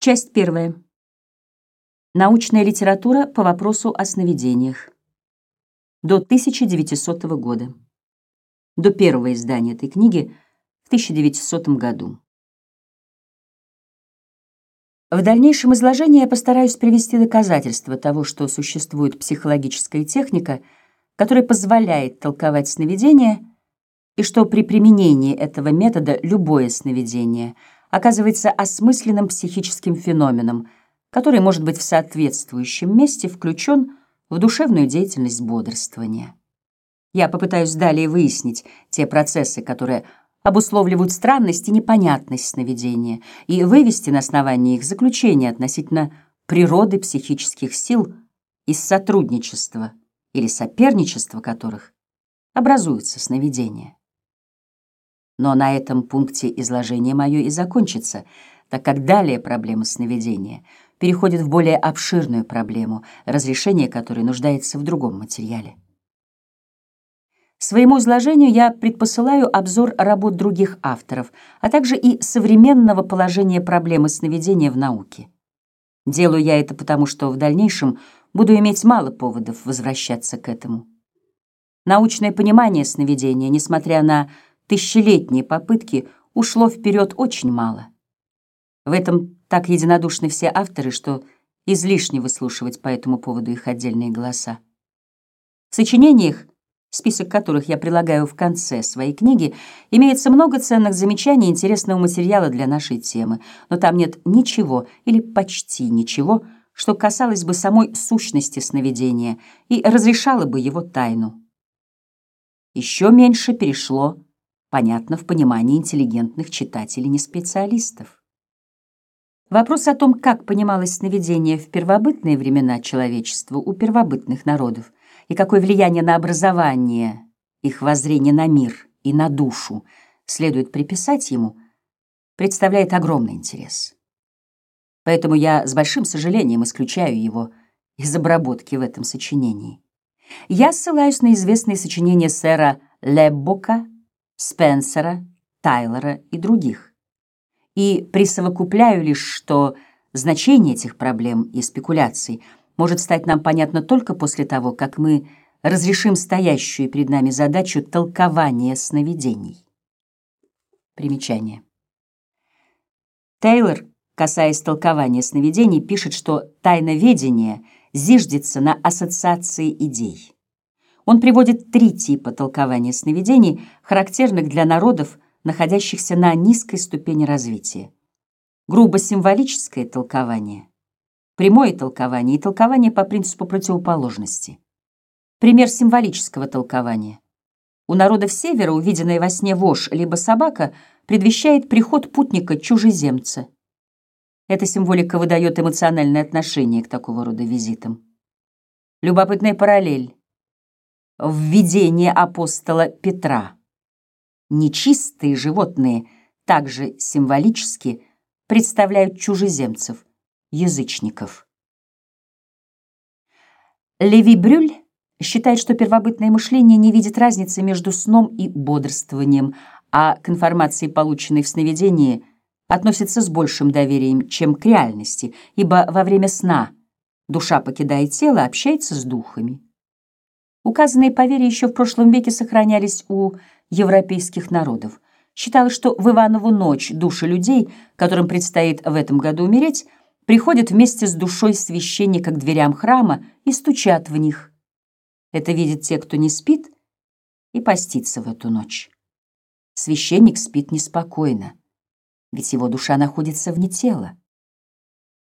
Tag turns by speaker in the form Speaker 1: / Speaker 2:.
Speaker 1: Часть первая. Научная литература по вопросу о сновидениях. До 1900 года. До первого издания этой книги в 1900 году. В дальнейшем изложении я постараюсь привести доказательства того, что существует психологическая техника, которая позволяет толковать сновидения, и что при применении этого метода любое сновидение оказывается осмысленным психическим феноменом, который может быть в соответствующем месте включен в душевную деятельность бодрствования. Я попытаюсь далее выяснить те процессы, которые обусловливают странность и непонятность сновидения, и вывести на основании их заключения относительно природы психических сил из сотрудничества или соперничества которых образуются сновидения. Но на этом пункте изложение мое и закончится, так как далее проблема сновидения переходит в более обширную проблему, разрешение которой нуждается в другом материале. Своему изложению я предпосылаю обзор работ других авторов, а также и современного положения проблемы сновидения в науке. Делаю я это потому, что в дальнейшем буду иметь мало поводов возвращаться к этому. Научное понимание сновидения, несмотря на тысячелетние попытки, ушло вперед очень мало. В этом так единодушны все авторы, что излишне выслушивать по этому поводу их отдельные голоса. В сочинениях список которых я прилагаю в конце своей книги, имеется много ценных замечаний интересного материала для нашей темы, но там нет ничего или почти ничего, что касалось бы самой сущности сновидения и разрешало бы его тайну. Еще меньше перешло, понятно, в понимании интеллигентных читателей, не специалистов. Вопрос о том, как понималось сновидение в первобытные времена человечества у первобытных народов, и какое влияние на образование их воззрения на мир и на душу следует приписать ему, представляет огромный интерес. Поэтому я с большим сожалением исключаю его из обработки в этом сочинении. Я ссылаюсь на известные сочинения сэра Леббока, Спенсера, Тайлора и других. И присовокупляю лишь, что значение этих проблем и спекуляций – может стать нам понятно только после того, как мы разрешим стоящую перед нами задачу толкования сновидений. Примечание. Тейлор, касаясь толкования сновидений, пишет, что тайноведение зиждется на ассоциации идей. Он приводит три типа толкования сновидений, характерных для народов, находящихся на низкой ступени развития. Грубо символическое толкование, прямое толкование и толкование по принципу противоположности. Пример символического толкования. У народов севера увиденная во сне вошь либо собака предвещает приход путника-чужеземца. Эта символика выдает эмоциональное отношение к такого рода визитам. Любопытная параллель. Введение апостола Петра. Нечистые животные также символически представляют чужеземцев, язычников. Леви Брюль считает, что первобытное мышление не видит разницы между сном и бодрствованием, а к информации, полученной в сновидении, относится с большим доверием, чем к реальности, ибо во время сна душа покидает тело, общается с духами. Указанные поверья еще в прошлом веке сохранялись у европейских народов. Считалось, что в Иванову ночь души людей, которым предстоит в этом году умереть, приходят вместе с душой священника к дверям храма и стучат в них. Это видят те, кто не спит и постится в эту ночь. Священник спит неспокойно, ведь его душа находится вне тела.